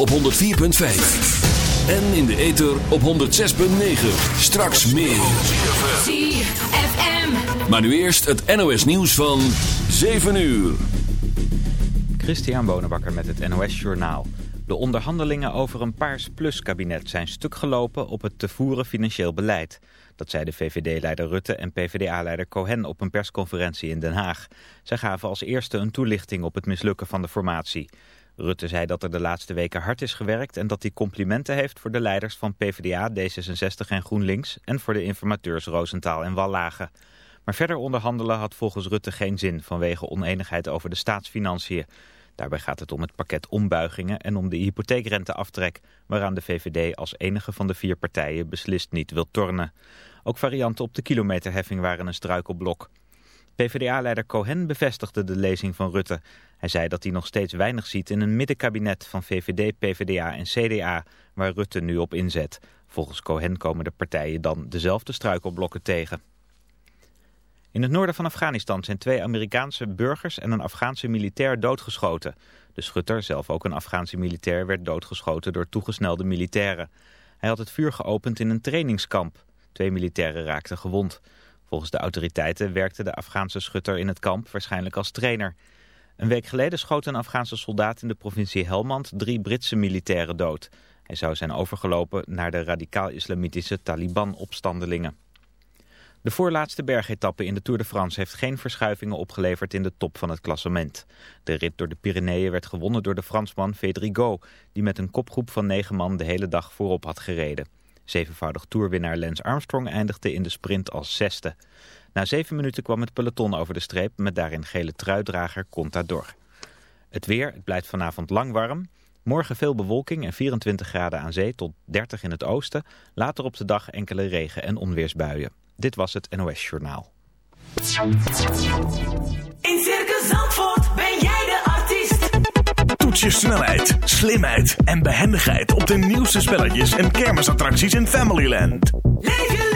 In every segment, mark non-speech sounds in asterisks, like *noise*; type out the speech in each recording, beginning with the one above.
op 104.5. En in de ether op 106.9. Straks meer. ZFM. Maar nu eerst het NOS nieuws van 7 uur. Christian Bonenbakker met het NOS Journaal. De onderhandelingen over een Paars Plus kabinet zijn stuk gelopen op het te voeren financieel beleid. Dat zei de VVD-leider Rutte en PvdA-leider Cohen op een persconferentie in Den Haag. Zij gaven als eerste een toelichting op het mislukken van de formatie. Rutte zei dat er de laatste weken hard is gewerkt en dat hij complimenten heeft voor de leiders van PvdA, D66 en GroenLinks en voor de informateurs Roosentaal en Wallage. Maar verder onderhandelen had volgens Rutte geen zin vanwege oneenigheid over de staatsfinanciën. Daarbij gaat het om het pakket ombuigingen en om de hypotheekrenteaftrek, waaraan de VVD als enige van de vier partijen beslist niet wil tornen. Ook varianten op de kilometerheffing waren een struikelblok. PvdA-leider Cohen bevestigde de lezing van Rutte. Hij zei dat hij nog steeds weinig ziet in een middenkabinet van VVD, PvdA en CDA, waar Rutte nu op inzet. Volgens Cohen komen de partijen dan dezelfde struikelblokken tegen. In het noorden van Afghanistan zijn twee Amerikaanse burgers en een Afghaanse militair doodgeschoten. De schutter, zelf ook een Afghaanse militair, werd doodgeschoten door toegesnelde militairen. Hij had het vuur geopend in een trainingskamp. Twee militairen raakten gewond. Volgens de autoriteiten werkte de Afghaanse schutter in het kamp waarschijnlijk als trainer. Een week geleden schoot een Afghaanse soldaat in de provincie Helmand drie Britse militairen dood. Hij zou zijn overgelopen naar de radicaal-islamitische Taliban-opstandelingen. De voorlaatste bergetappe in de Tour de France heeft geen verschuivingen opgeleverd in de top van het klassement. De rit door de Pyreneeën werd gewonnen door de Fransman Vedrigo, die met een kopgroep van negen man de hele dag voorop had gereden. Zevenvoudig toerwinnaar Lance Armstrong eindigde in de sprint als zesde. Na zeven minuten kwam het peloton over de streep met daarin gele truidrager Contador. Het weer, het blijft vanavond lang warm. Morgen veel bewolking en 24 graden aan zee tot 30 in het oosten. Later op de dag enkele regen- en onweersbuien. Dit was het NOS Journaal. In Circus Zandvoort ben jij de artiest. Toets je snelheid, slimheid en behendigheid op de nieuwste spelletjes en kermisattracties in Familyland. Leef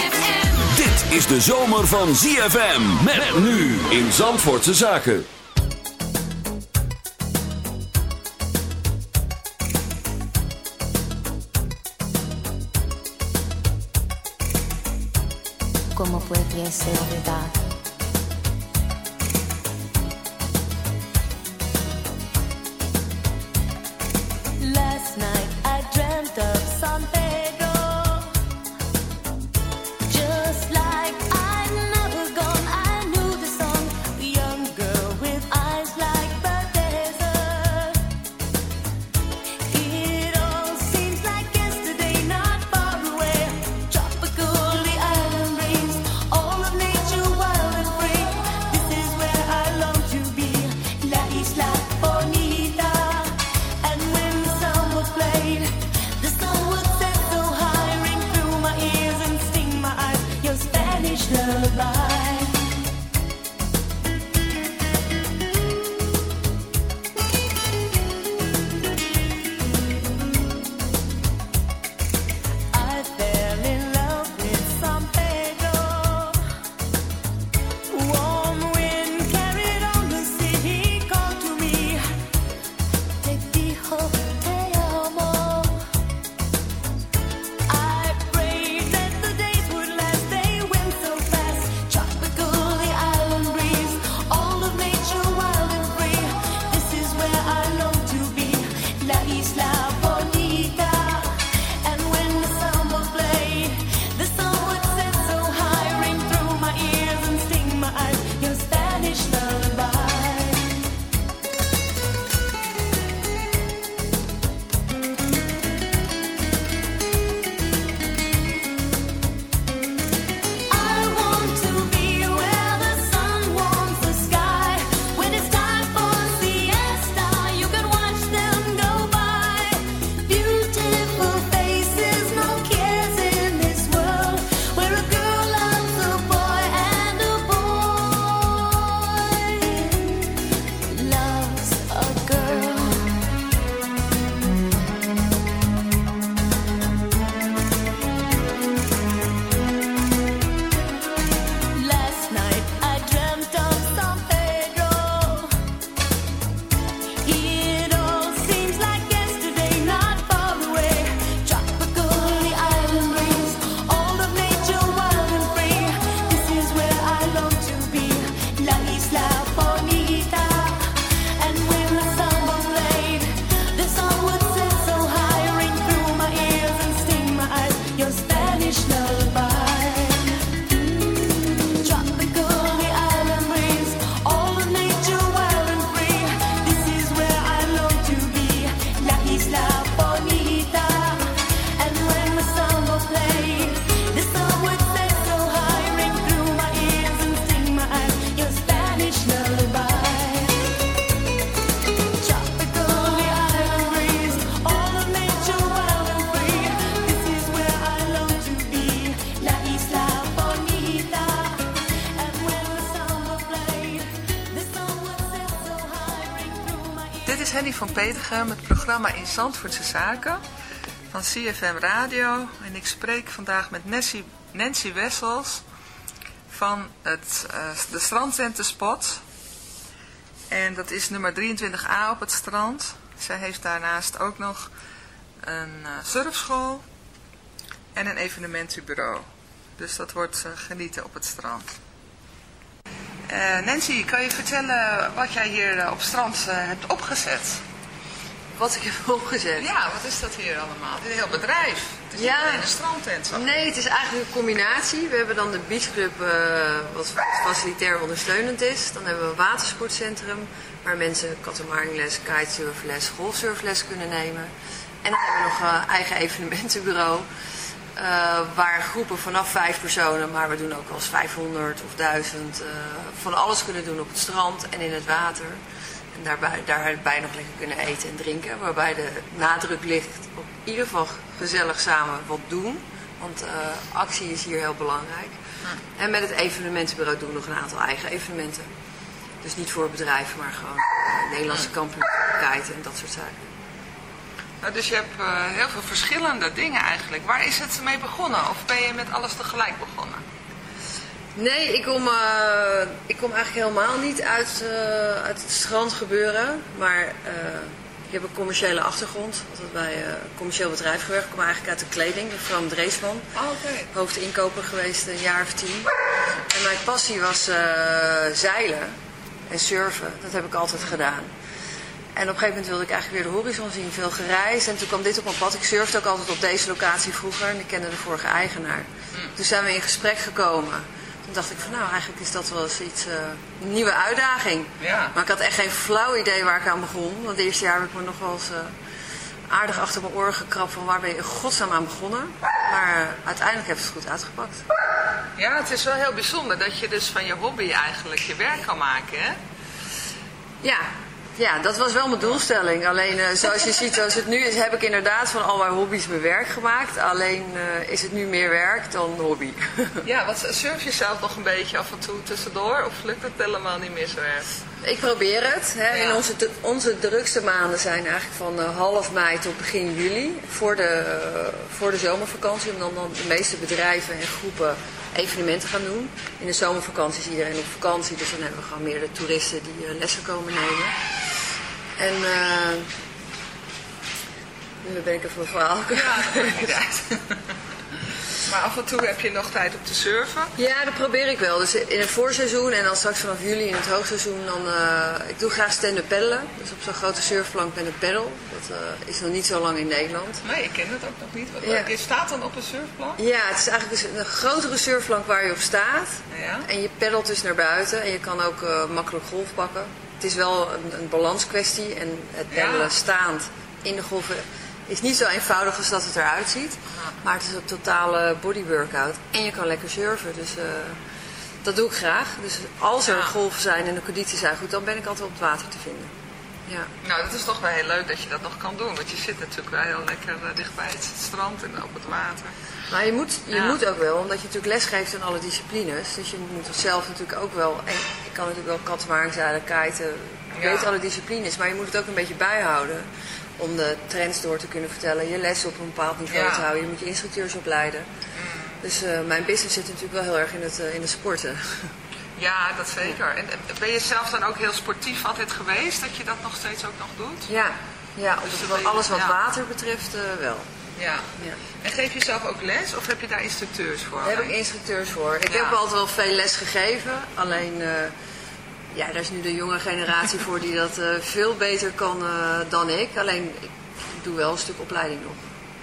Is de zomer van ZFM. Met nu in Zandvoortse Zaken. ¿Cómo pudiese olvidar? In Zandvoortse Zaken van CFM Radio. En ik spreek vandaag met Nancy, Wessels van het, eh, de. En dat is nummer 23a op het strand. Zij heeft daarnaast ook nog een eh, surfschool en een evenementenbureau. Dus dat wordt eh, genieten op het strand. Nancy, kan je vertellen wat jij hier op strand hebt opgezet? Wat ik heb *laughs* opgezet. Ja, wat is dat hier allemaal? Dit is een heel bedrijf. Het is Ja. niet alleen een strandtent. ik. Nee, het is eigenlijk een combinatie. We hebben dan de beachclub, eh, wat facilitair ondersteunend is. Dan hebben we een watersportcentrum, waar mensen katamaringles, kitesurfles, golfsurfles kunnen nemen. En dan hebben we nog een eigen evenementenbureau. eh, waar groepen vanaf vijf personen, maar we doen ook wel eens 500 of 1000, eh, van alles kunnen doen op het strand en in het water. En daarbij, daarbij nog lekker kunnen eten en drinken. Waarbij de nadruk ligt op in ieder geval gezellig samen wat doen. Want eh, actie is hier heel belangrijk. En met het evenementenbureau doen we nog een aantal eigen evenementen. Dus niet voor bedrijven, maar gewoon eh, Nederlandse kampioenschap en dat soort zaken. Nou, dus je hebt eh, heel veel verschillende dingen eigenlijk. Waar is het mee begonnen? Of ben je met alles tegelijk begonnen? Nee, ik kom, eh, ik kom eigenlijk helemaal niet uit, eh, uit het strandgebeuren. Maar eh, ik heb een commerciële achtergrond. Altijd bij een commercieel bedrijf gewerkt. Ik kom eigenlijk uit de kleding. Van Dreesman. Oh, oké. Hoofdinkoper geweest een jaar of tien. En mijn passie was zeilen en surfen. Dat heb ik altijd gedaan. En op een gegeven moment wilde ik eigenlijk weer de horizon zien. Veel gereisd. En toen kwam dit op mijn pad. Ik surfde ook altijd op deze locatie vroeger. En ik kende de vorige eigenaar. Toen zijn we in gesprek gekomen. Toen dacht ik van nou, eigenlijk is dat wel eens iets, eh, een nieuwe uitdaging. Ja. Maar ik had echt geen flauw idee waar ik aan begon. Want het eerste jaar heb ik me nog wel eens eh, aardig achter mijn oren gekrapt van waar ben je in godsnaam aan begonnen. Maar eh, uiteindelijk heeft het goed uitgepakt. Ja, het is wel heel bijzonder dat je dus van je hobby eigenlijk je werk kan maken, hè? Ja, ja, dat was wel mijn doelstelling. Alleen eh, zoals je ziet, zoals het nu is, heb ik inderdaad van al mijn hobby's mijn werk gemaakt. Alleen eh, is het nu meer werk dan hobby. *laughs* Ja, wat surf je zelf nog een beetje af en toe tussendoor? Of lukt het helemaal niet meer zo erg? Ik probeer het. Hè. Ja. In onze, onze drukste maanden zijn eigenlijk van eh, half mei tot begin juli. Voor de, voor de zomervakantie. Omdat dan de meeste bedrijven en groepen evenementen gaan doen. In de zomervakantie is iedereen op vakantie. Dus dan hebben we gewoon meer de toeristen die eh, lessen komen nemen. En eh nu ben ik even mijn verhaal kwijt. Ja. *laughs* Maar af en toe heb je nog tijd om te surfen. Ja, dat probeer ik wel. Dus in het voorseizoen en dan straks vanaf juli in het hoogseizoen, dan, eh, ik doe graag stand-up paddelen. Dus op zo'n grote surfplank met een paddle. Dat eh, is nog niet zo lang in Nederland. Nee, ik ken het ook nog niet. Wat- Ja. Je staat dan op een surfplank? Ja, het is eigenlijk dus een grotere surfplank waar je op staat. Ja. En je peddelt dus naar buiten en je kan ook eh, makkelijk golf pakken. Het is wel een, een balanskwestie en het peddelen Ja. staand in de golven is niet zo eenvoudig als dat het eruit ziet. Maar het is een totale body workout en je kan lekker surfen. Dus eh, dat doe ik graag. Dus als er Ja. golven zijn en de condities zijn goed, dan ben ik altijd op het water te vinden. Ja. Nou, dat is toch wel heel leuk dat je dat nog kan doen. Want je zit natuurlijk wel heel lekker eh, dicht bij het strand en op het water. Maar je moet, je Ja. moet ook wel, omdat je natuurlijk les geeft aan alle disciplines. Dus je moet het zelf natuurlijk ook wel. En ik kan natuurlijk wel katamaringzeilen, kiten. Ik weet alle disciplines, maar je moet het ook een beetje bijhouden. Om de trends door te kunnen vertellen. Je les op een bepaald niveau Ja. Mm. te houden. Je moet je instructeurs opleiden. Dus eh, mijn business zit natuurlijk wel heel erg in het, eh, in het sporten. *laughs* Ja, dat zeker. En en ben je zelf dan ook heel sportief altijd geweest? Dat je dat nog steeds ook nog doet? Ja, ja op Dus het- alles wat ja. water betreft eh, wel. Ja. Ja. En geef je zelf ook les of heb je daar instructeurs voor? Daar heb ik instructeurs voor. Ik Ja. heb altijd wel veel les gegeven. Alleen, ja, daar is nu de jonge generatie voor die dat eh, veel beter kan eh, dan ik. Alleen, ik doe wel een stuk opleiding nog.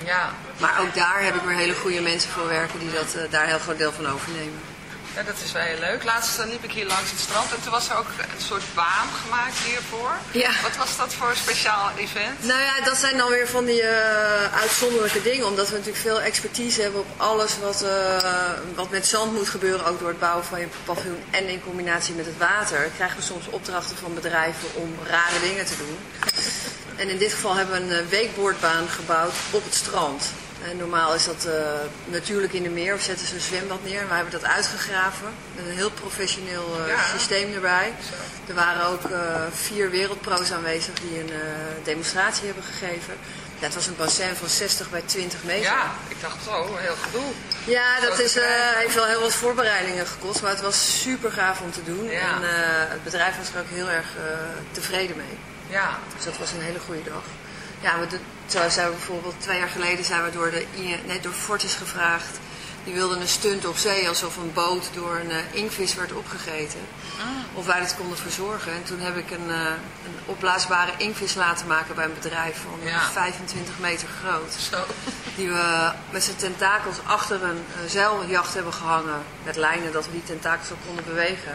Ja. Maar ook daar heb ik weer hele goede mensen voor werken die dat, eh, daar heel groot deel van overnemen. Ja, dat is wel heel leuk. Laatst eh, liep ik hier langs het strand en toen was er ook een soort baan gemaakt hiervoor. Ja. Wat was dat voor een speciaal event? Nou ja, dat zijn dan weer van die eh, uitzonderlijke dingen. Omdat we natuurlijk veel expertise hebben op alles wat, eh, wat met zand moet gebeuren. Ook door het bouwen van je paviljoen en in combinatie met het water. Krijgen we soms opdrachten van bedrijven om rare dingen te doen. En in dit geval hebben we een weekboordbaan gebouwd op het strand. En normaal is dat eh, natuurlijk in de meer of zetten ze een zwembad neer. En wij hebben dat uitgegraven met een heel professioneel eh, Ja. systeem erbij. Er waren ook eh, vier wereldpro's aanwezig die een demonstratie hebben gegeven. Het was een bassin van 60 bij 20 meter. Ja, ik dacht zo, heel gedoe. Ja, dat is, heeft wel heel wat voorbereidingen gekost, maar het was super gaaf om te doen. Ja. En het bedrijf was er ook heel erg tevreden mee. Ja, Dus dat was een hele goede dag. Ja, we, doen- zo zijn we bijvoorbeeld twee jaar geleden zijn we door, de, nee, door Fortis gevraagd. Die wilden een stunt op zee alsof een boot door een eh, inkvis werd opgegeten. Of wij dat konden verzorgen. En toen heb ik een, eh, een opblaasbare inkvis laten maken bij een bedrijf van eh, Ja. 25 meter groot. zo. Die we met zijn tentakels achter een eh, zeiljacht hebben gehangen. Met lijnen dat we die tentakels ook konden bewegen.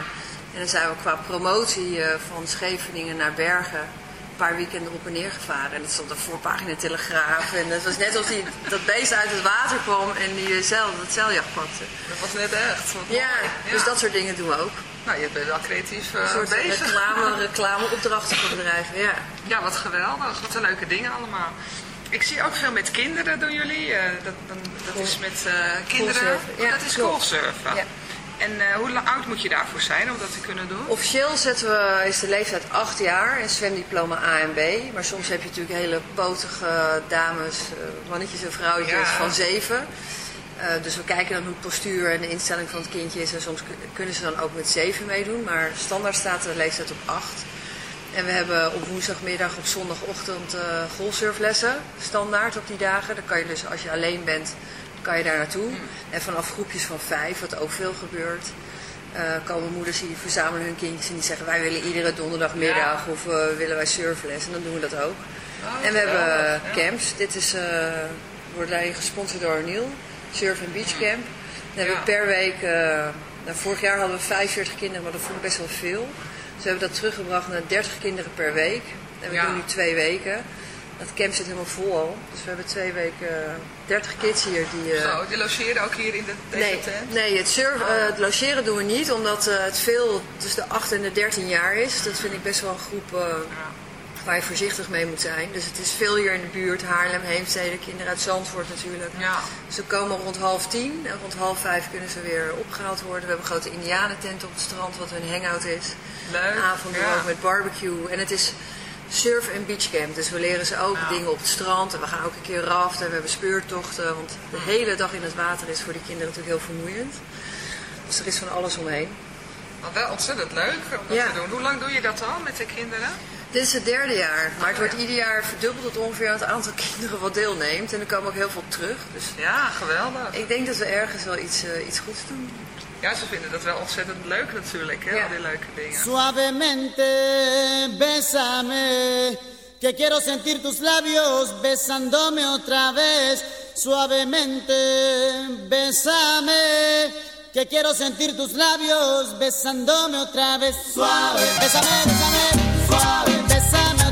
En dan zijn we qua promotie eh, van Scheveningen naar Bergen paar weekenden op en neer gevaren. En dat stond op de voorpagina Telegraaf. En het was net alsof die, dat beest uit het water kwam en die eh, zeil, dat zeiljacht pakte. Dat was net echt. Ja, dus dat soort dingen doen we ook. Nou, je bent wel creatief eh, Een soort bezig. reclame, *laughs* reclameopdrachten voor bedrijven, ja. Ja, wat geweldig. Wat een leuke dingen allemaal. Ik zie ook veel met kinderen doen jullie. eh, dat, dan, dat is met eh, kinderen. Golfsurfen, ja, dat is golfsurfen. Ja. En eh, hoe lang- oud moet je daarvoor zijn om dat te kunnen doen? Officieel zetten we, is de leeftijd 8 jaar en zwemdiploma A en B. Maar soms heb je natuurlijk hele potige dames, eh, mannetjes en vrouwtjes Ja. van 7. Eh, dus we kijken dan hoe het postuur en de instelling van het kindje is. En soms kun- kunnen ze dan ook met 7 meedoen. Maar standaard staat de leeftijd op 8. En we hebben op woensdagmiddag, op zondagochtend eh golfsurflessen. Standaard op die dagen. Dan kan je dus als je alleen bent, kan je daar naartoe. En vanaf groepjes van 5, wat ook veel gebeurt. eh, komen moeders die verzamelen hun kindjes en die zeggen wij willen iedere donderdagmiddag of eh, willen wij surfles en dan doen we dat ook. en we hebben ja. camps. Dit is, eh, wordt gesponsord door Neil, Surf and Beach Camp. Dan hebben we per week, nou, vorig jaar hadden we 45 kinderen, maar dat vond ik best wel veel. Dus we hebben dat teruggebracht naar 30 kinderen per week. En we doen nu twee weken. Dat camp zit helemaal vol al. Dus we hebben twee weken eh, 30 kids hier die... eh, Zo, die logeren ook hier in de, deze Nee, tent? nee het, surf, eh, het logeren doen we niet, omdat eh, het veel tussen de 8 en de 13 jaar is. Dat vind ik best wel een groep eh, waar je voorzichtig mee moet zijn. Dus het is veel hier in de buurt, Haarlem, Heemstede, kinderen uit Zandvoort natuurlijk. Ja. Ze komen rond half tien en rond half vijf kunnen ze weer opgehaald worden. We hebben een grote indianentent op het strand, wat hun hangout is. Leuk. Avonden ja. ook met barbecue. En het is surf- en beachcamp. Dus we leren ze ook dingen op het strand. En we gaan ook een keer raften. We hebben speurtochten. Want de hele dag in het water is voor die kinderen natuurlijk heel vermoeiend. Dus er is van alles omheen. Maar wel ontzettend leuk om dat Ja. te doen. Hoe lang doe je dat al met de kinderen? Dit is het derde jaar. Maar het wordt ieder jaar verdubbeld tot ongeveer het aantal *laughs* kinderen wat deelneemt. En er komen ook heel veel terug. Dus Ja, geweldig. ik denk dat we ergens wel iets, eh, iets goeds doen. Ja, ze vinden dat wel ontzettend leuk natuurlijk, hè, Ja. al die leuke dingen. Suavemente, bésame, que quiero sentir tus labios besándome otra vez. Suavemente, bésame, que quiero sentir tus labios besándome otra vez. Suave, bésame, bésame, suave, bésame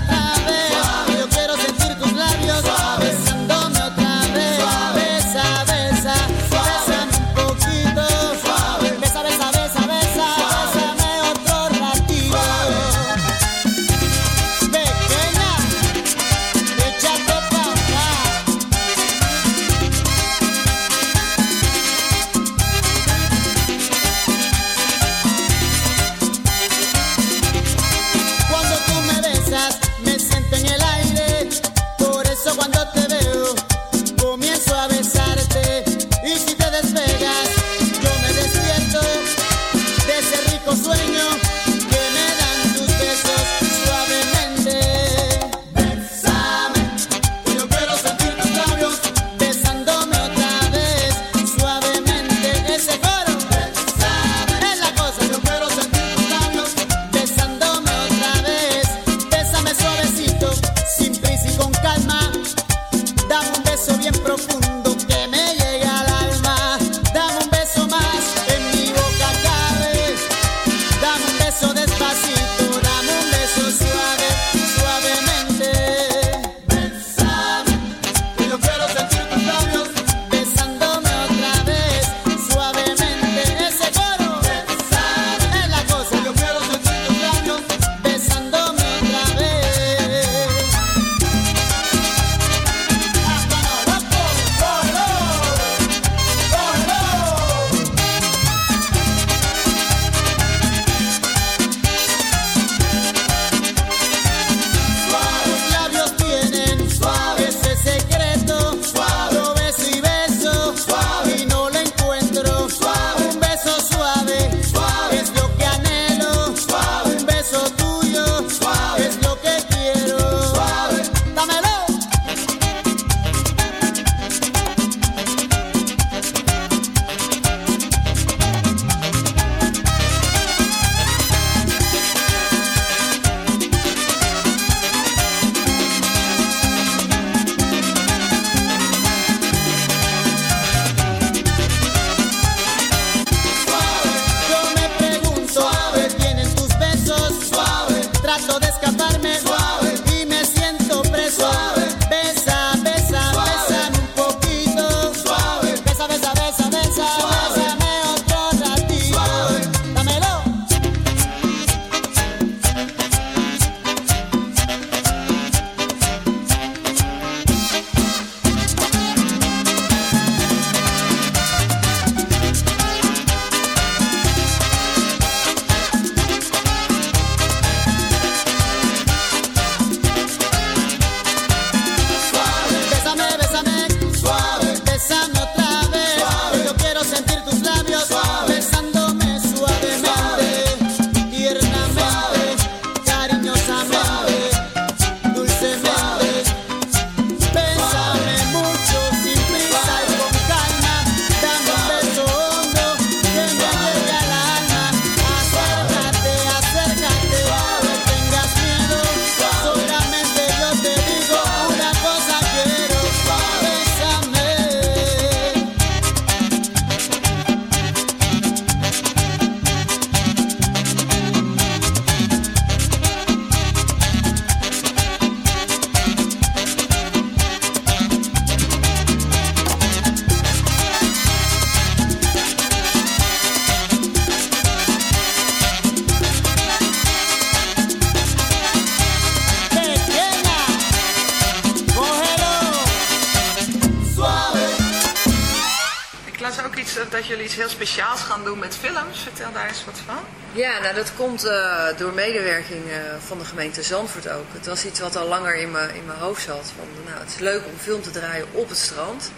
eh, dat jullie iets heel speciaals gaan doen met films. Vertel daar eens wat van. Ja, nou dat komt eh, door medewerking eh, van de gemeente Zandvoort ook. Het was iets wat al langer in mijn, in mijn hoofd zat. Van, nou, het is leuk om film te draaien op het strand.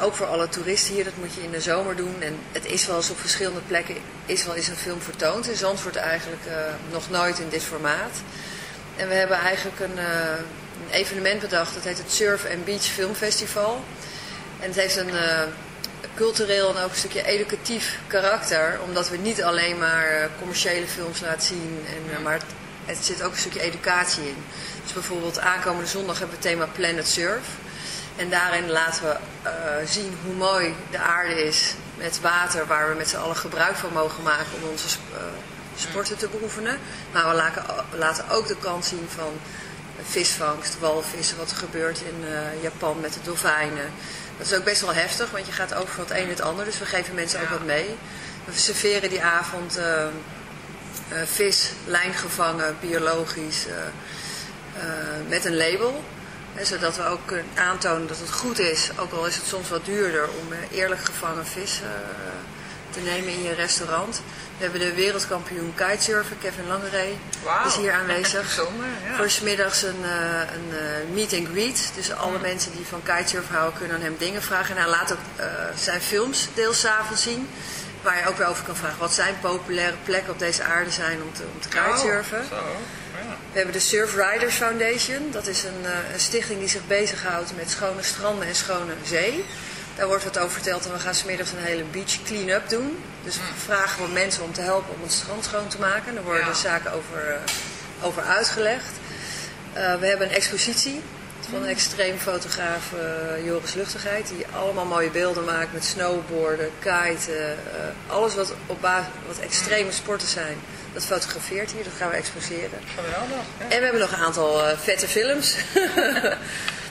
Ook voor alle toeristen hier, dat moet je in de zomer doen. En het is wel eens op verschillende plekken is wel eens een film vertoond. In Zandvoort eigenlijk nog nooit in dit formaat. En we hebben eigenlijk een, een evenement bedacht. Dat heet het Surf and Beach Film Festival. En het heeft een cultureel en ook een stukje educatief karakter. Omdat we niet alleen maar eh, commerciële films laten zien. En, eh, maar het, zit ook een stukje educatie in. Dus bijvoorbeeld aankomende zondag hebben we het thema Planet Surf. En daarin laten we eh, zien hoe mooi de aarde is met water waar we met z'n allen gebruik van mogen maken om onze sp- sporten te beoefenen. Maar we laten, ook de kant zien van visvangst, walvissen, wat er gebeurt in Japan met de dolfijnen. Dat is ook best wel heftig, want je gaat over van het een het ander. Dus we geven mensen ook wat mee. We serveren die avond eh, eh, vis, lijngevangen, biologisch, eh, met een label. Hè, zodat we ook kunnen aantonen dat het goed is, ook al is het soms wat duurder, om eerlijk gevangen vis te nemen in je restaurant. We hebben de wereldkampioen kitesurfer, Kevin Langeree, Wauw. is hier aanwezig. *laughs* Ja. Voor 's middags een, eh, een eh, meet and greet. Dus alle mensen die van kitesurfen houden kunnen aan hem dingen vragen. En hij laat ook eh, zijn films deels avonds zien. Waar je ook weer over kan vragen wat zijn populaire plekken op deze aarde zijn om te, om te kitesurfen. Oh. We hebben de Surf Riders Foundation. Dat is een, een stichting die zich bezighoudt met schone stranden en schone zee. Daar wordt wat over verteld en we gaan smiddags een hele beach clean-up doen. Dus we vragen we mensen om te helpen om het strand schoon te maken. Daar worden Ja. de zaken over, eh, over uitgelegd. Eh, we hebben een expositie van een extreem fotograaf eh, Joris Luchtigheid. Die allemaal mooie beelden maakt met snowboarden, kiten. alles wat, op basis, wat extreme sporten zijn. Dat fotografeert hier, dat gaan we exposeren. Geweldig. Ja. En we hebben nog een aantal vette films. *laughs*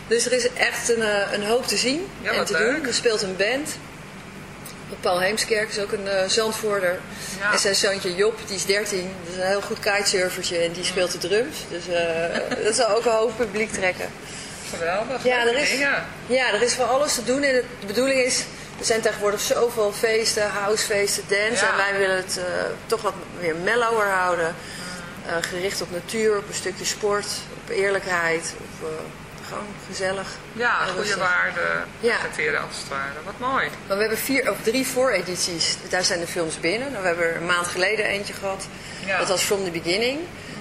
dus er is echt een, eh, een hoop te zien Ja, en te leuk. doen. Er speelt een band. Paul Heemskerk is ook een eh Zandvoorder. Ja. En zijn zoontje Job, die is 13. Dat is een heel goed kitesurfertje en die speelt de drums. Dus eh, dat zal ook een hoop publiek trekken. Geweldig. Ja, er is, dingen. ja, er is voor alles te doen. En het- de bedoeling is, er zijn tegenwoordig zoveel feesten, housefeesten, dance. Ja. En wij willen het eh, toch wat meer mellower houden. Eh, gericht op natuur, op een stukje sport, op eerlijkheid, op eh, gewoon gezellig. Ja, goede rustig. waarde Ja. presenteren als het ware. Wat mooi. Maar we hebben vier of drie vooredities. Daar zijn de films binnen. Nou, we hebben er een maand geleden eentje gehad. Ja. Dat was From the Beginning.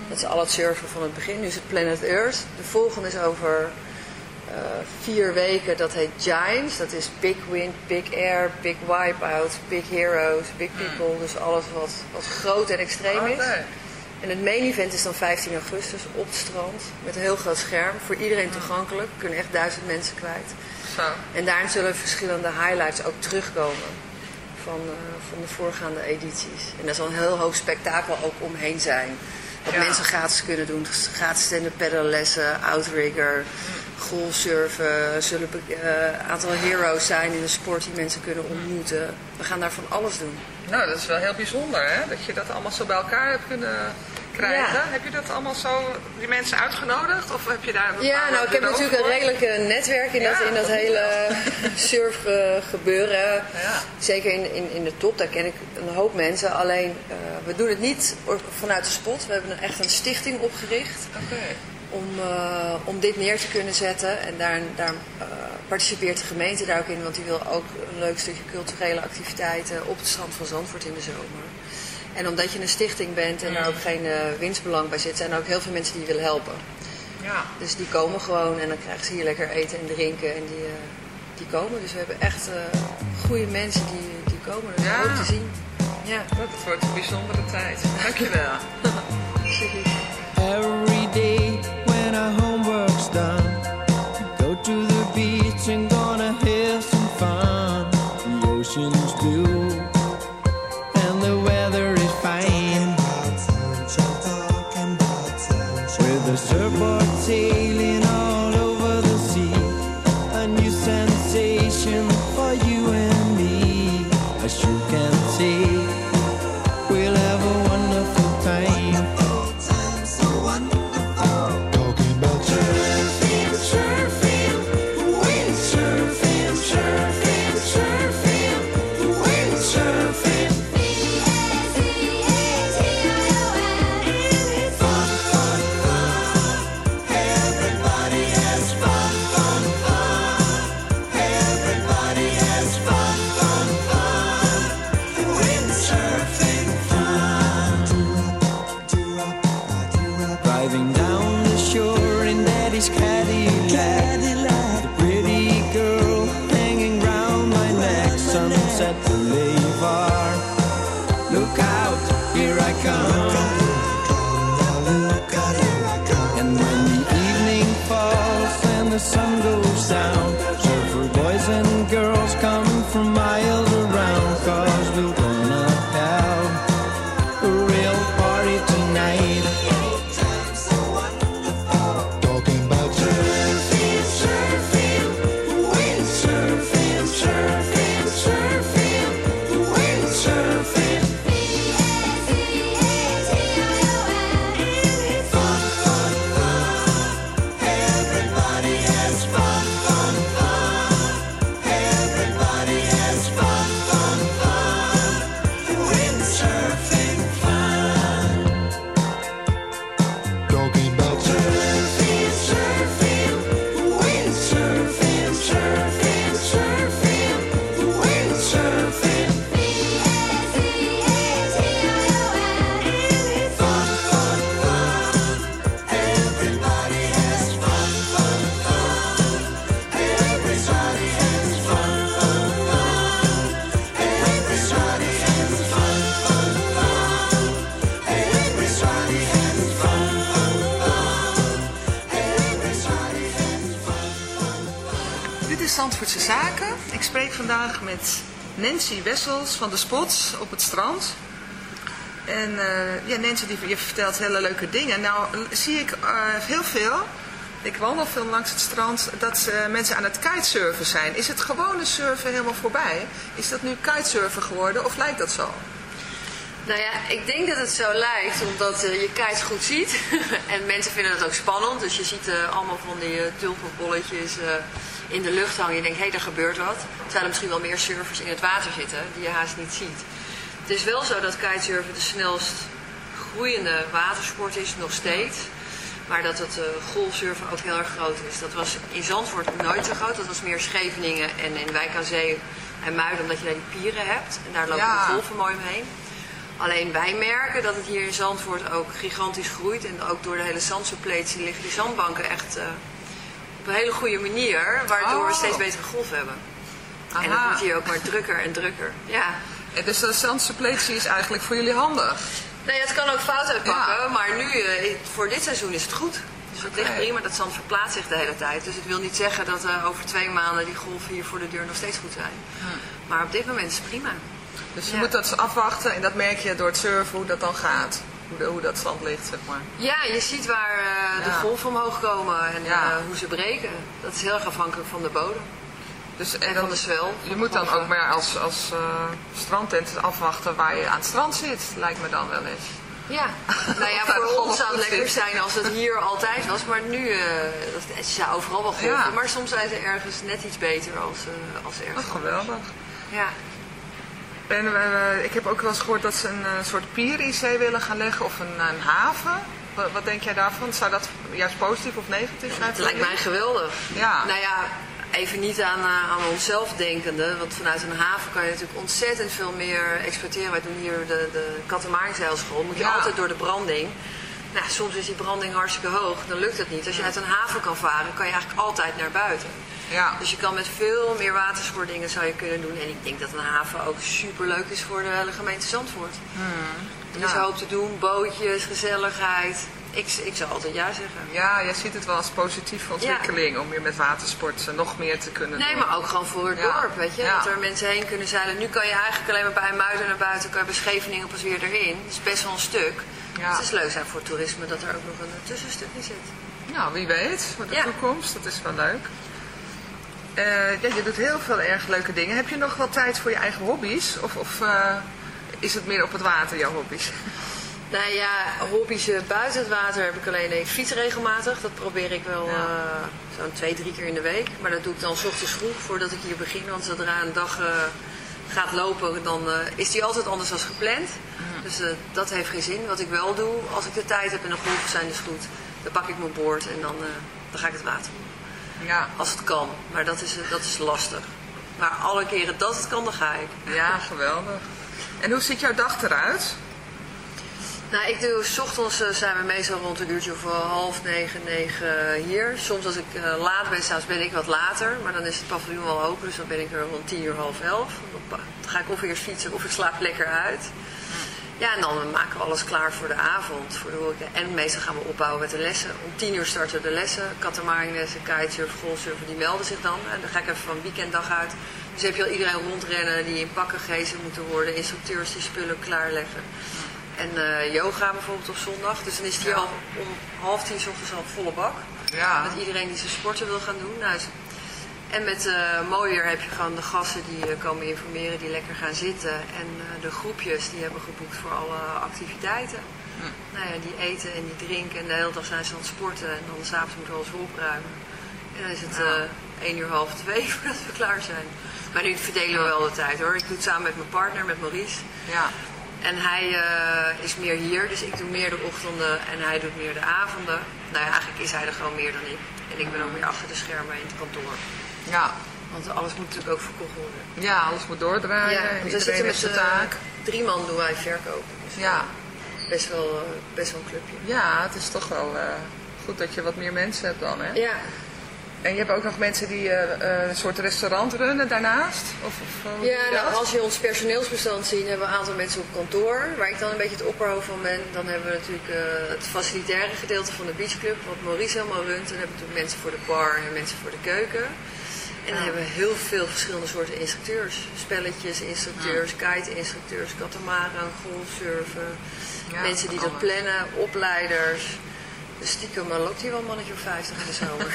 Dat is al het surfen van het begin. Nu is het Planet Earth. De volgende is over eh, vier weken. Dat heet Giants. Dat is Big Wind, Big Air, Big Wipeout, Big Heroes, Big People. Dus alles wat, wat groot en extreem is. Oké. En het main event is dan 15 augustus op het strand. Met een heel groot scherm. Voor iedereen toegankelijk. Er kunnen echt duizend mensen kwijt. Zo. En daarin zullen verschillende highlights ook terugkomen van, eh, van de voorgaande edities. En daar zal een heel hoog spektakel ook omheen zijn. Wat Ja. mensen gratis kunnen doen. Dus Gratis stand-up pedallessen, outrigger, golfsurfen. Zullen eh, een aantal heroes zijn in de sport die mensen kunnen ontmoeten. We gaan daar van alles doen. Nou, dat is wel heel bijzonder, hè? Dat je dat allemaal zo bij elkaar hebt kunnen krijgen. Ja. Heb je dat allemaal zo, die mensen uitgenodigd? Of heb je daar een Ja, nou ik heb natuurlijk een redelijk netwerk in dat, in dat dat hele *laughs* surf eh, gebeuren. Ja. Zeker in, in, in de top, daar ken ik een hoop mensen. Alleen, eh, we doen het niet vanuit de spot. We hebben echt een stichting opgericht Oké. Om, eh, om dit neer te kunnen zetten. En daar, daar eh, participeert de gemeente daar ook in, want die wil ook een leuk stukje culturele activiteiten op het strand van Zandvoort in de zomer. En omdat je een stichting bent en daar ook geen eh, winstbelang bij zit, zijn er ook heel veel mensen die je willen helpen. Ja. Dus die komen gewoon en dan krijgen ze hier lekker eten en drinken en die, eh, die komen. Dus we hebben echt eh goede mensen die, die komen. Dat is Ja. ook te zien. Ja. Dat wordt een bijzondere tijd. Dankjewel. *laughs* Every day I hope like I'm Nancy Wessels van de Spots op het strand. En eh, ja, Nancy die, je vertelt hele leuke dingen. Nou zie ik eh, heel veel, ik wandel veel langs het strand, dat mensen aan het kitesurfen zijn. Is het gewone surfen helemaal voorbij? Is dat nu kitesurfen geworden of lijkt dat zo? Nou ja, ik denk dat het zo lijkt, omdat eh, je kites goed ziet. *laughs* en mensen vinden het ook spannend. Dus je ziet allemaal van die tulpenbolletjes in de lucht hangen. Je denkt, hé, hey, daar gebeurt wat. Terwijl er misschien wel meer surfers in het water zitten, die je haast niet ziet. Het is wel zo dat kitesurfen de snelst groeiende watersport is, nog steeds. Maar dat het eh, golfsurfen ook heel erg groot is. Dat was in Zandvoort nooit zo groot. Dat was meer Scheveningen en in Wijk aan Zee en Muiden, omdat je daar die pieren hebt. En daar lopen Ja. de golven mooi omheen. Alleen wij merken dat het hier in Zandvoort ook gigantisch groeit. En ook door de hele zandsuppletie liggen die zandbanken echt eh, op een hele goede manier. Waardoor we Oh. steeds betere golven hebben. En het Aha. wordt hier ook maar drukker en drukker. Ja. En dus de zandsuppletie is eigenlijk voor jullie handig. Nee, het kan ook fout uitpakken, Ja. maar nu, eh, voor dit seizoen is het goed. Dus het ligt prima, dat zand verplaatst zich de hele tijd. Dus het wil niet zeggen dat eh, over twee maanden die golven hier voor de deur nog steeds goed zijn. Maar op dit moment is het prima. Dus je Ja. moet dat afwachten en dat merk je door het surfen hoe dat dan gaat. Hoe, de- hoe dat zand ligt, zeg maar. Ja, je ziet waar eh, de Ja. golven omhoog komen en Ja. eh, hoe ze breken. Dat is heel erg afhankelijk van de bodem. Dus, en En dan, van de zwel. je moet dan ook maar als, als eh, strandtent afwachten waar je aan het strand zit, lijkt me dan wel eens. Ja, nou ja, *laughs* voor ons zou het goed lekker zijn als het hier altijd was. Maar nu, dat- het is ja, overal wel golven. Ja. Maar soms zijn ze ergens net iets beter als, als ergens Dat is anders. geweldig. Ja. En eh, ik heb ook wel eens gehoord dat ze een eh, soort pier in zee willen gaan leggen of een, een haven. Wat, wat denk jij daarvan? Zou dat juist positief of negatief zijn? Het lijkt mij geweldig. Ja. Nou ja, even niet aan, eh, aan onszelf denkende. Want vanuit een haven kan je natuurlijk ontzettend veel meer exploiteren. Wij doen hier de, de Kattenmaarnzeilschool. Moet je Ja. altijd door de branding. Nou, soms is die branding hartstikke hoog. Dan lukt het niet. Als je uit een haven kan varen, kan je eigenlijk altijd naar buiten. Ja. Dus je kan met veel meer watersportdingen zou je kunnen doen. En ik denk dat een haven ook super leuk is voor de hele gemeente Zandvoort. Er is Ja. hoop te doen, bootjes, gezelligheid. Ik, ik zou altijd ja zeggen. ja, jij ziet het wel als positieve ontwikkeling om weer met watersport nog meer te kunnen Nee, doen. maar ook gewoon voor het Ja. dorp, weet je. Dat er mensen heen kunnen zeilen. Nu kan je eigenlijk alleen maar bij Muiden naar buiten, kan je bij Scheveningen pas weer erin. Dat is best wel een stuk. Dus het is leuk zijn voor toerisme dat er ook nog een tussenstuk in zit. Nou, wie weet, voor de toekomst. Dat is wel leuk. Eh, ja, je doet heel veel erg leuke dingen. Heb je nog wel tijd voor je eigen hobby's? Of, of eh, is het meer op het water, jouw hobby's? Nou ja, hobby's eh, buiten het water heb ik alleen. Ik fiets regelmatig. Dat probeer ik wel Ja. zo'n twee, drie keer in de week. Maar dat doe ik dan 's ochtends vroeg voordat ik hier begin. Want zodra een dag gaat lopen, dan is die altijd anders dan gepland. Dus eh, dat heeft geen zin. Wat ik wel doe, als ik de tijd heb en de golven zijn dus goed, dan pak ik mijn boord en dan, dan ga ik het water. Ja, Als het kan. Maar dat is, dat is lastig. Maar alle keren dat het kan, dan ga ik. ja, geweldig. En hoe ziet jouw dag eruit? Nou, ik doe, s ochtends eh, zijn we meestal rond een uurtje of eh, half negen, negen hier. Soms als ik eh, laat ben, s'avonds ben ik wat later. Maar dan is het paviljoen al open, dus dan ben ik er rond tien uur, half elf. Dan ga ik of eerst fietsen of ik slaap lekker uit. Ja, en dan maken we alles klaar voor de avond. Voor de horeca. En meestal gaan we opbouwen met de lessen. Om tien uur starten de lessen. Katamaringlessen, kitesurf, golfsurfen, die melden zich dan. En dan ga ik even van weekenddag uit. Dus heb je al iedereen rondrennen die in pakken gegeven moeten worden. Instructeurs die spullen klaarleggen. En eh, yoga bijvoorbeeld op zondag. Dus dan is het hier al om half tien 's ochtends al volle bak. Ja. Met iedereen die zijn sporten wil gaan doen. Nou, en met eh Mooier heb je gewoon de gasten die eh, komen informeren, die lekker gaan zitten. En eh, de groepjes die hebben geboekt voor alle activiteiten. Nou ja, die eten en die drinken en de hele dag zijn ze aan het sporten. En dan s'avonds moeten we alles weer opruimen. En dan is het eh 1 uur half twee *laughs* voordat we klaar zijn. Maar nu verdelen we wel de tijd hoor. Ik doe het samen met mijn partner, met Maurice. Ja. En hij is meer hier, dus ik doe meer de ochtenden en hij doet meer de avonden. Nou ja, eigenlijk is hij er gewoon meer dan ik. En ik ben ook meer achter de schermen in het kantoor. Ja. Want alles moet natuurlijk ook verkocht worden. Ja, alles moet doordraaien. Ja, want we zitten met zijn eh, taak. drie man doen wij verkopen. Dus Ja. best wel, eh, best wel een clubje. ja, het is toch wel eh, goed dat je wat meer mensen hebt dan, hè? Ja, En je hebt ook nog mensen die een soort restaurant runnen daarnaast? Of, of ja nou, als je ons personeelsbestand ziet, hebben we een aantal mensen op kantoor. Waar ik dan een beetje het opperhoofd van ben. Dan hebben we natuurlijk het facilitaire gedeelte van de beachclub, wat Maurice helemaal runt. Dan hebben we natuurlijk mensen voor de bar en mensen voor de keuken. En dan hebben we heel veel verschillende soorten instructeurs. Spelletjes, instructeurs, kite-instructeurs, katamaran, golfsurfen. Ja, mensen die dat plannen, opleiders. Dus stiekem maar loopt hier wel een mannetje of 50 in de zomer.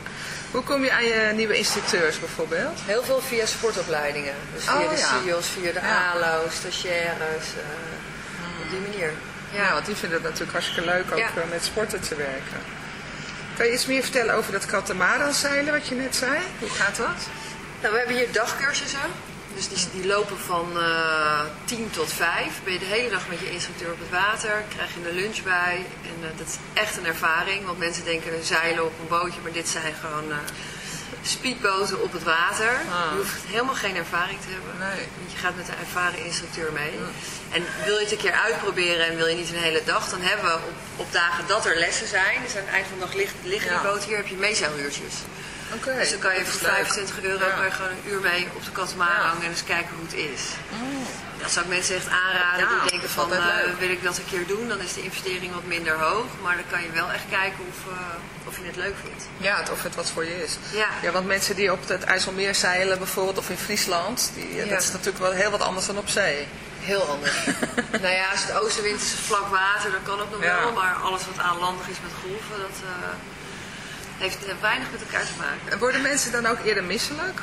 *laughs* Hoe kom je aan je nieuwe instructeurs bijvoorbeeld? Heel veel via sportopleidingen. Dus via Oh, de ja. CIO's, via de Ja. ALO's, stagiaires. eh, Op die manier. Ja, want die vinden het natuurlijk hartstikke leuk ook Ja. eh, met sporten te werken. Kan je iets meer vertellen over dat katamaranzeilen wat je net zei? Hoe gaat dat? Nou, we hebben hier dagcursussen. Dus die, die lopen van eh 10 tot 5. Ben je de hele dag met je instructeur op het water. Krijg je een lunch bij. En eh, dat is echt een ervaring. Want mensen denken zeilen op een bootje. Maar dit zijn gewoon eh, speedboten op het water. Ah. Je hoeft helemaal geen ervaring te hebben. Nee. Want je gaat met een ervaren instructeur mee. En wil je het een keer uitproberen en wil je niet een hele dag. Dan hebben we op, op dagen dat er lessen zijn. Dus aan het eind van de dag ligt, liggen Ja. die boot hier. Heb je meezouwuurtjes. Oké. Dus dan kan je dat voor is leuk. 25 euro Ja. kan je gewoon een uur mee op de katamaran Ja. hangen en eens kijken hoe het is. Dat zou ik mensen echt aanraden Ja, die dat denken van eh, wil ik dat een keer doen, dan is de investering wat minder hoog. Maar dan kan je wel echt kijken of, eh, of je het leuk vindt. Ja, het- of het wat voor je is. Ja. ja, want mensen die op het IJsselmeer zeilen bijvoorbeeld, of in Friesland, die, eh, dat is natuurlijk wel heel wat anders dan op zee. Heel anders. *laughs* nou ja, als het oostenwind is vlak water, dan kan het nog Ja. wel. Maar alles wat aanlandig is met golven, dat heeft eh, weinig met elkaar te maken. En worden mensen dan ook eerder misselijk?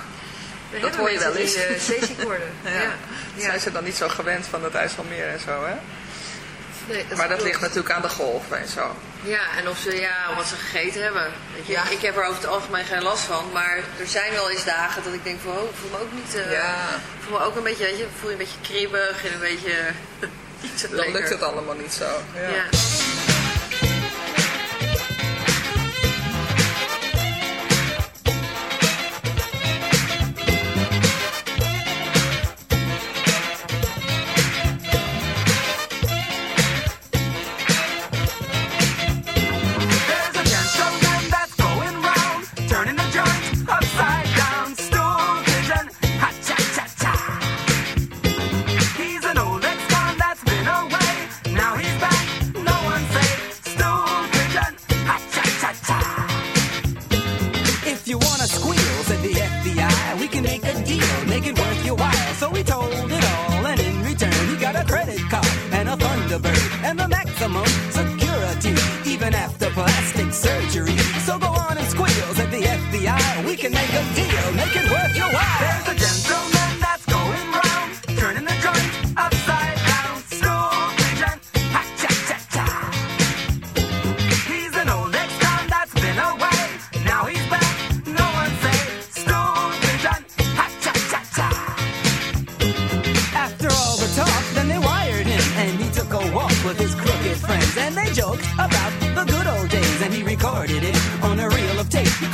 We Dat hoor je wel eens. die uh, zeeziek worden. *laughs* Ja. ja. Zijn ze dan niet zo gewend van het IJsselmeer en zo, hè? Nee, maar dat ligt natuurlijk aan de golven en zo. Ja, en of ze, ja, wat ze gegeten hebben. Weet je, Ja. Ik heb er over het algemeen geen last van, maar er zijn wel eens dagen dat ik denk van, oh, ik voel me ook niet, eh, Ja. ik voel me ook een beetje, weet je, voel je een beetje kribbig en een beetje *laughs* niet zo Dan lekker. lukt het allemaal niet zo. Ja.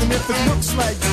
and if it looks like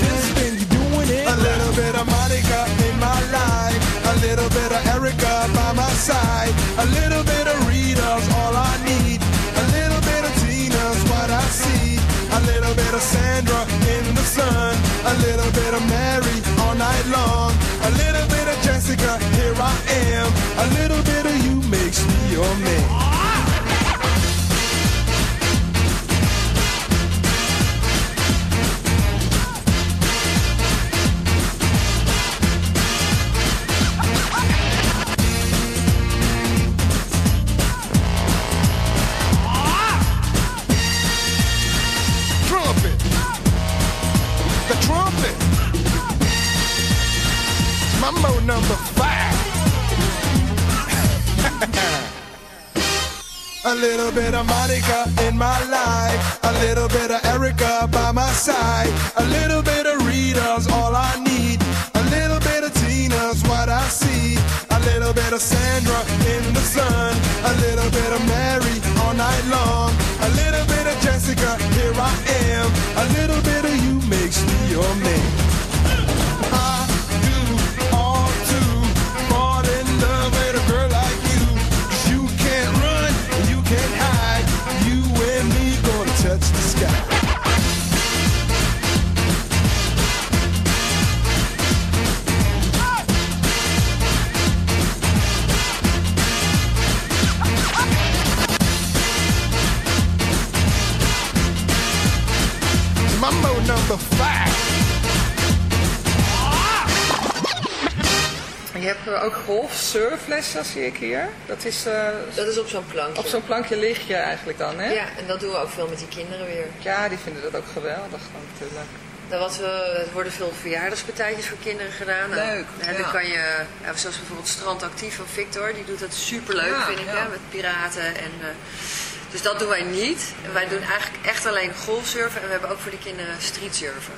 a little bit. Bethesda zie ik hier. Dat is, eh, dat is op zo'n plankje. Op zo'n plankje lig je eigenlijk dan, hè? Ja, en dat doen we ook veel met die kinderen weer. Ja, die vinden dat ook geweldig natuurlijk. Nou, wat we, eh, er worden veel verjaardagspartijtjes voor kinderen gedaan. Nou, Leuk. Hè, kan je, zoals bijvoorbeeld Strandactief van Victor, die doet dat superleuk, vind ik, hè, met piraten. En, eh, dus dat doen wij niet. Wij doen eigenlijk echt alleen golfsurfen en we hebben ook voor de kinderen streetsurfen.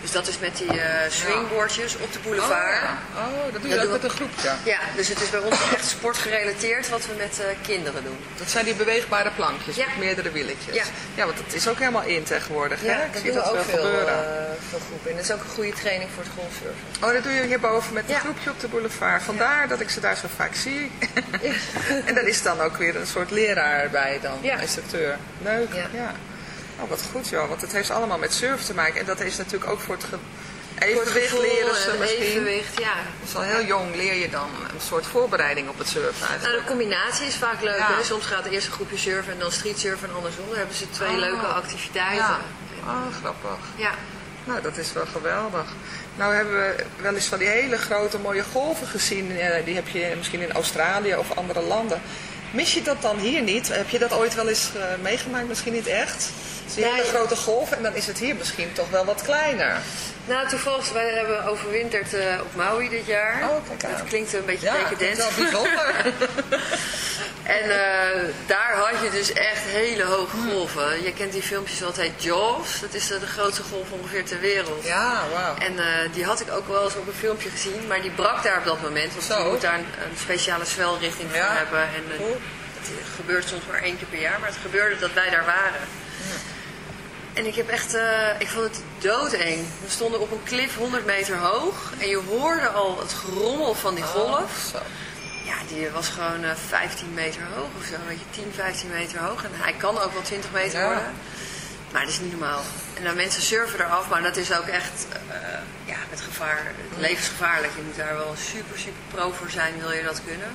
Dus dat is met die eh, swingboardjes op de boulevard. Oh, ja. Oh, dat doe je Dat ook doen met we- een groepje. Ja, dus het is bij ons echt sportgerelateerd wat we met eh, kinderen doen. Dat zijn die beweegbare plankjes Ja. met meerdere wieltjes. Ja. ja, want dat is ook helemaal in tegenwoordig. Ja, hè? Ik dat zie doen we dat ook wel veel, gebeuren. eh, veel groepen. En dat is ook een goede training voor het golfsurfen. Oh, dat doe je hierboven met een Ja. groepje op de boulevard. Vandaar dat ik ze daar zo vaak zie. *laughs* en daar is dan ook weer een soort leraar bij dan, Ja. instructeur. Leuk, ja. Oh, wat goed joh, want het heeft allemaal met surfen te maken. En dat is natuurlijk ook voor het ge- Voor het evenwicht leren ze en misschien. evenwicht, ja. Dus al heel jong leer je dan een soort voorbereiding op het surfen Nou, de combinatie is vaak leuk. Ja. Hè? Soms gaat eerst een groepje surfen en dan streetsurfen en andersom. Dan hebben ze twee Oh. leuke activiteiten. Ja. Oh, grappig. Ja. Nou, dat is wel geweldig. Nou hebben we wel eens van die hele grote mooie golven gezien. Eh, Die heb je misschien in Australië of andere landen. Mis je dat dan hier niet? Heb je dat ooit wel eens eh, meegemaakt? Misschien niet echt? Dus die Nee. hele grote golven en dan is het hier misschien toch wel wat kleiner. Nou, toevallig, wij hebben overwinterd eh, op Maui dit jaar. Oh, kijk aan. Dat klinkt een beetje Ja, decadent. dat is wel bijzonder. *laughs* En eh, daar had je dus echt hele hoge golven. Je kent die filmpjes heet Jaws. Dat is de grootste golf ongeveer ter wereld. ja, wauw. En eh, die had ik ook wel eens op een filmpje gezien, maar die brak daar op dat moment. Want Zo. je moet daar een, een speciale zwelrichting voor hebben. En eh, het gebeurt soms maar één keer per jaar, maar het gebeurde dat wij daar waren. En ik heb echt, ik vond het doodeng. We stonden op een klif 100 meter hoog en je hoorde al het gerommel van die golf. Oh, zo. Ja, die was gewoon eh, 15 meter hoog of zo, weet je, 10, 15 meter hoog. En hij kan ook wel 20 meter Ja. worden. Maar dat is niet normaal. En dan mensen surfen eraf, maar dat is ook echt eh, ja, met gevaar, levensgevaarlijk. Je moet daar wel super, super pro voor zijn, wil je dat kunnen.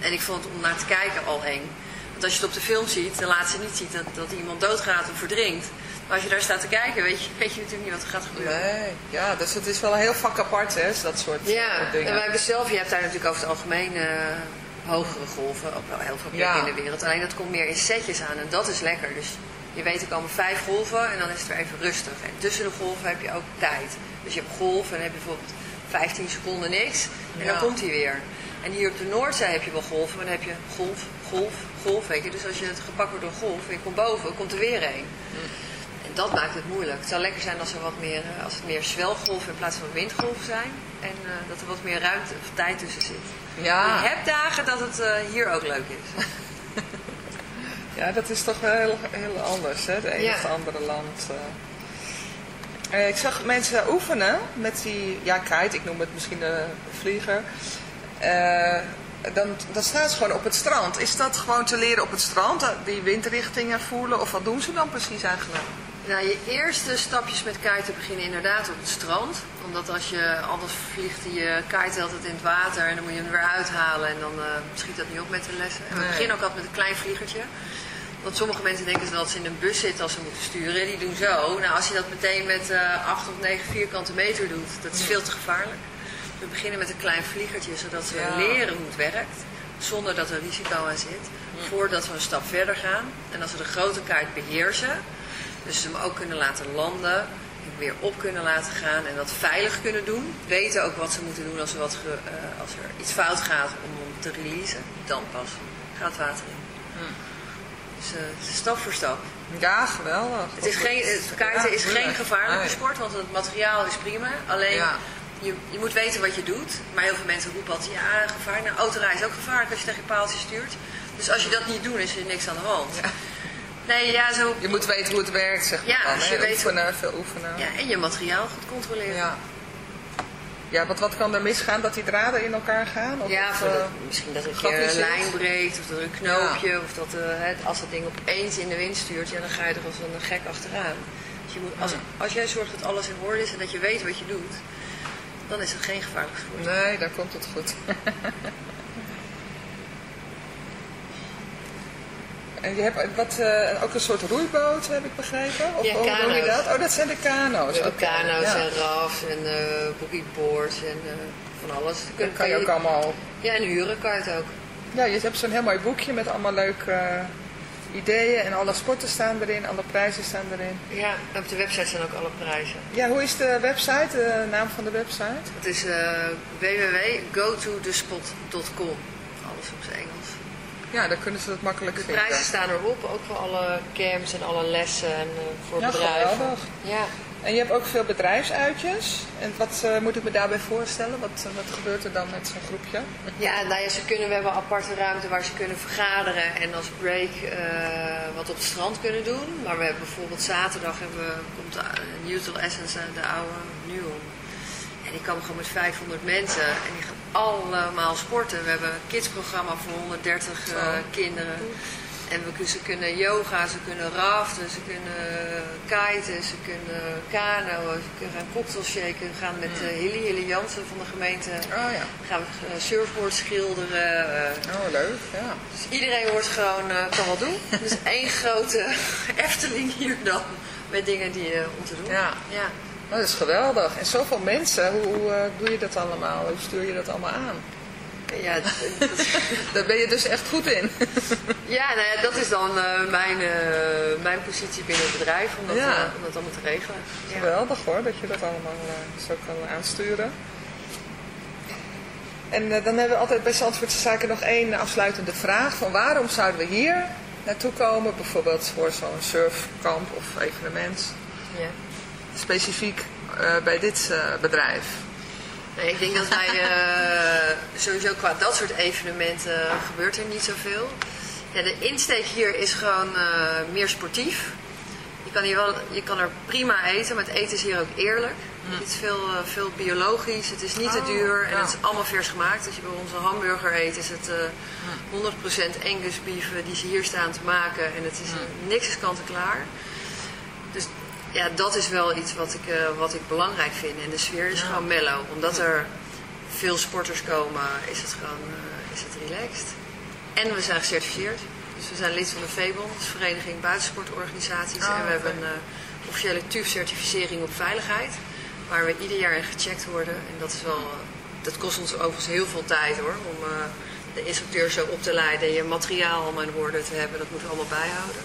En ik vond het om naar te kijken al eng. Want als je het op de film ziet, dan laat ze niet zien dat, dat iemand doodgaat of verdrinkt. Maar als je daar staat te kijken, weet je, weet je natuurlijk niet wat er gaat gebeuren. Nee, ja, dus het is wel een heel vak apart, hè, dat soort Ja, dingen. en wij hebben zelf, je hebt daar natuurlijk over het algemeen eh, hogere golven, op wel heel veel plekken Ja. in de wereld. Alleen dat komt meer in setjes aan en dat is lekker. Dus je weet, er komen vijf golven en dan is het weer even rustig. En tussen de golven heb je ook tijd. Dus je hebt golf en dan heb je bijvoorbeeld 15 seconden niks en Ja. dan komt hij weer. En hier op de Noordzee heb je wel golven, maar dan heb je golf, golf, golf, weet je. Dus als je het gepakt wordt door golf en je komt boven, komt er weer een. En dat maakt het moeilijk. Het zou lekker zijn als er wat meer, eh, als het meer zwelgolven in plaats van windgolven zijn. En eh, dat er wat meer ruimte of tijd tussen zit. Ja. Je hebt dagen dat het eh, hier ook leuk is. *laughs* Ja, dat is toch wel heel, heel anders, hè? Het ene Ja. of andere land. ik zag mensen oefenen met die, ja, kite, ik noem het misschien de vlieger. Dan, dan staan ze gewoon op het strand. Is dat gewoon te leren op het strand, die windrichtingen voelen? Of wat doen ze dan precies eigenlijk? Nou, je eerste stapjes met kiten beginnen inderdaad op het strand. Omdat als je anders vliegt je kite altijd in het water en dan moet je hem weer uithalen. En dan eh, schiet dat niet op met de lessen. En we Nee. beginnen ook altijd met een klein vliegertje. Want sommige mensen denken dat ze in een bus zitten als ze moeten sturen. Die doen zo. Nou, als je dat meteen met eh 8 of 9 vierkante meter doet, dat is veel te gevaarlijk. We beginnen met een klein vliegertje, zodat ze Ja. leren hoe het werkt. Zonder dat er risico aan zit. Voordat we een stap verder gaan. En als we de grote kaart beheersen, dus ze hem ook kunnen laten landen, en weer op kunnen laten gaan en dat veilig kunnen doen. Weten ook wat ze moeten doen als er, wat ge- eh, als er iets fout gaat om hem te releasen. Dan pas gaat het water in. Dus eh, stap voor stap. Ja, geweldig. Het, is geen, het kaarten Ja, is geen gevaarlijke Nee. sport, want het materiaal is prima. Alleen Ja. je, je moet weten wat je doet. Maar heel veel mensen roepen altijd, ja, gevaar. Nou, autorijden is ook gevaarlijk als je tegen je paaltje stuurt. Dus als je dat niet doet, is er niks aan de hand. Nee, ja, zo. Je moet weten hoe het werkt, zeg maar. Ja, dan, je weet- Oefenen, veel oefenen. Ja, en je materiaal goed controleren. Ja. Ja, want wat kan er misgaan? Dat die draden in elkaar gaan? Of, Ja, of, dat- eh, misschien dat een keer een lijn breekt, of dat er een knoopje, of dat eh, het, als dat ding opeens in de wind stuurt, ja, dan ga je er als een gek achteraan. Dus je moet, als, als jij zorgt dat alles in orde is en dat je weet wat je doet, dan is het geen gevaarlijk sport. Nee, dan komt het goed. *laughs* en je hebt wat, eh, ook een soort roeiboot, heb ik begrepen? Of Ja, hoe noem je kano's. dat? Oh, dat zijn de kano's. Hebben Oké, kano's ja. en rafts en eh boogieboards en eh, van alles. Dat kan je ook allemaal... Ja, en huren kan je het ook. Ja, je hebt zo'n heel mooi boekje met allemaal leuke ideeën en alle sporten staan erin, alle prijzen staan erin. Ja, op de website staan ook alle prijzen. Ja, hoe is de website, de naam van de website? Het is eh www.gotothespot.com. Alles op zijn Engels. Ja, dan kunnen ze dat makkelijk De vinden. prijzen staan erop, ook voor alle camps en alle lessen en eh, voor Ja, bedrijven. geweldig. Ja, En je hebt ook veel bedrijfsuitjes. En wat eh, moet ik me daarbij voorstellen? Wat, eh, wat gebeurt er dan met zo'n groepje? Ja, nou ja, ze kunnen, we hebben een aparte ruimte waar ze kunnen vergaderen en als break wat op het strand kunnen doen. Maar we hebben bijvoorbeeld zaterdag hebben we, komt de Neutral Essence, de oude Nuon. En die komen gewoon met 500 mensen en die gaan allemaal sporten. We hebben een kidsprogramma voor 130 eh, kinderen. En we, ze kunnen yoga, ze kunnen raften, ze kunnen kiten, ze kunnen kanoën, ze kunnen gaan cocktail shaken. We gaan met eh, Hilly, Hilly Jansen van de gemeente, Oh ja. gaan we eh, surfboard schilderen. Oh, leuk. Ja. dus iedereen wordt gewoon, kan wat doen. Dus één grote *laughs* Efteling hier dan, met dingen die om te doen. Ja. ja. Oh, dat is geweldig. En zoveel mensen, hoe, hoe eh, doe je dat allemaal? Hoe stuur je dat allemaal aan? Ja, *laughs* Daar ben je dus echt goed in. *laughs* ja, nou ja, dat is dan eh, mijn, eh, mijn positie binnen het bedrijf, om dat, Ja. om dat allemaal te regelen. Ja. Geweldig hoor, dat je dat allemaal zo kan aansturen. En dan hebben we altijd bij Zandvoortse Zaken nog één afsluitende vraag. Van waarom zouden we hier naartoe komen? Bijvoorbeeld voor zo'n surfkamp of evenement. Ja. Specifiek eh, bij dit eh, bedrijf. Nee, ik denk dat wij eh, *laughs* sowieso qua dat soort evenementen gebeurt er niet zoveel. Ja, de insteek hier is gewoon meer sportief. Je kan, hier wel, je kan er prima eten, maar het eten is hier ook eerlijk. Het is veel, veel biologisch, het is niet te Oh, duur en ja. het is allemaal vers gemaakt. Als je bij onze hamburger eet, is het eh 100% Angus beef eh, die ze hier staan te maken. En het is eh, niks is kant en klaar. Dus ja, dat is wel iets wat ik, eh, wat ik belangrijk vind. En de sfeer is gewoon mellow. Omdat er veel sporters komen, is het gewoon eh, is het relaxed. En we zijn gecertificeerd. Dus we zijn lid van de VEBON, dat is Vereniging Buitensportorganisaties. Oh, en we hebben een eh, officiële TUF-certificering op veiligheid. Waar we ieder jaar in gecheckt worden. En dat, is wel, dat kost ons overigens heel veel tijd hoor. Om de instructeur zo op te leiden. Je materiaal allemaal in orde te hebben. Dat moeten we allemaal bijhouden.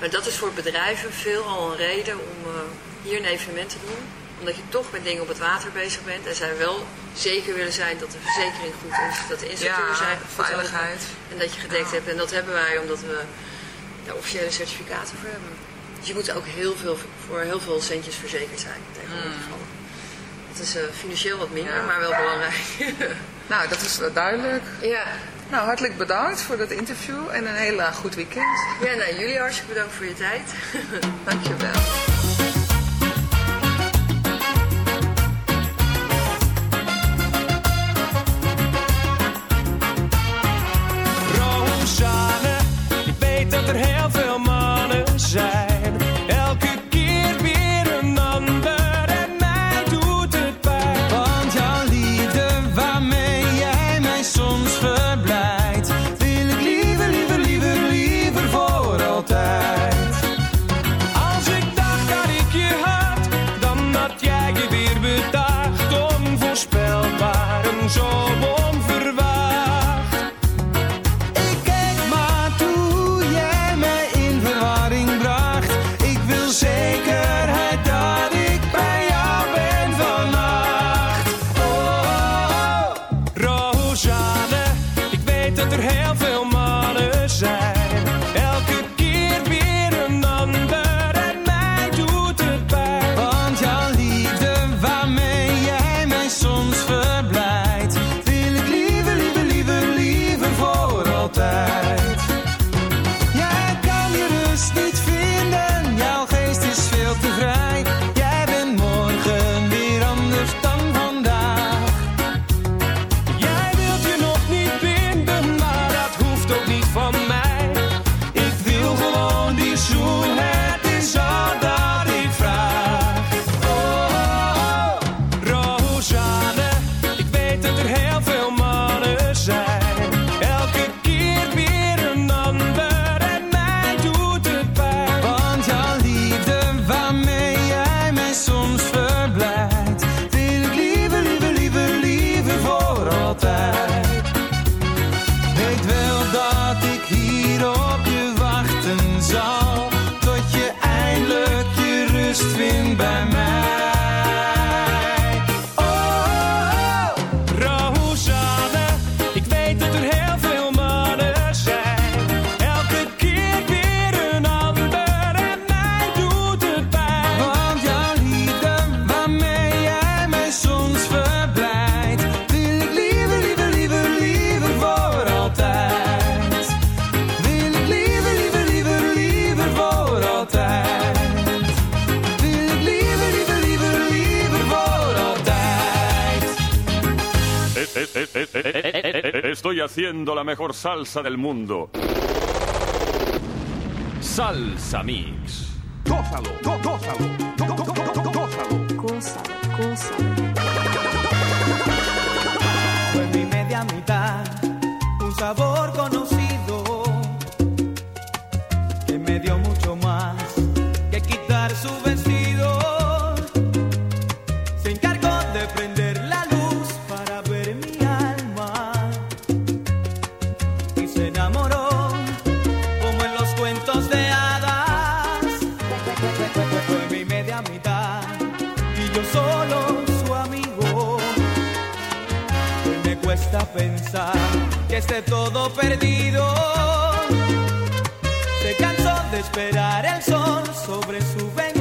Maar dat is voor bedrijven veel al een reden om eh, hier een evenement te doen. Omdat je toch met dingen op het water bezig bent. En zij wel zeker willen zijn dat de verzekering goed is. Dat de instructeurs Ja, zijn goed veiligheid. En dat je gedekt hebt. En dat hebben wij omdat we daar officiële certificaten voor hebben. Dus je moet ook heel veel, voor heel veel centjes verzekerd zijn tegenwoordig. Het is eh, financieel wat minder. Ja. maar wel belangrijk. *laughs* Nou, dat is duidelijk. ja. Nou, hartelijk bedankt voor dat interview en een heel goed weekend. ja, nou jullie hartstikke bedankt voor je tijd. *laughs* Dankjewel. Estoy haciendo la mejor salsa del mundo. Salsa Mix. Gózalo, gózalo, gózalo. Fue mi media mitad, un sabor conocido que me dio mucho más que quitar su esté todo perdido. Se cansó de esperar el sol sobre su venganza.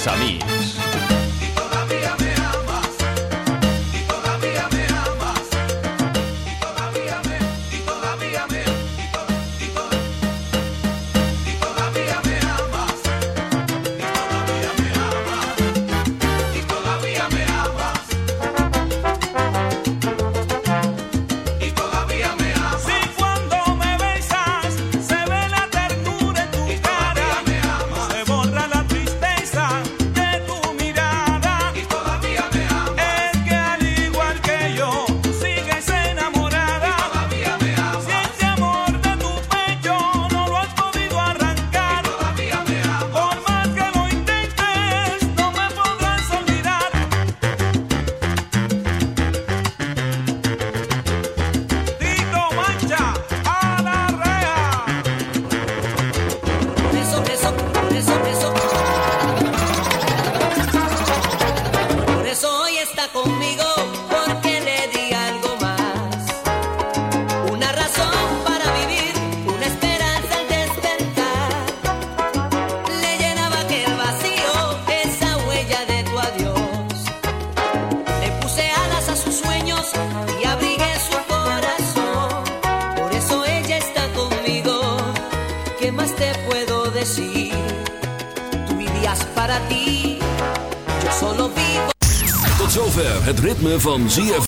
Samir. Van ZFM.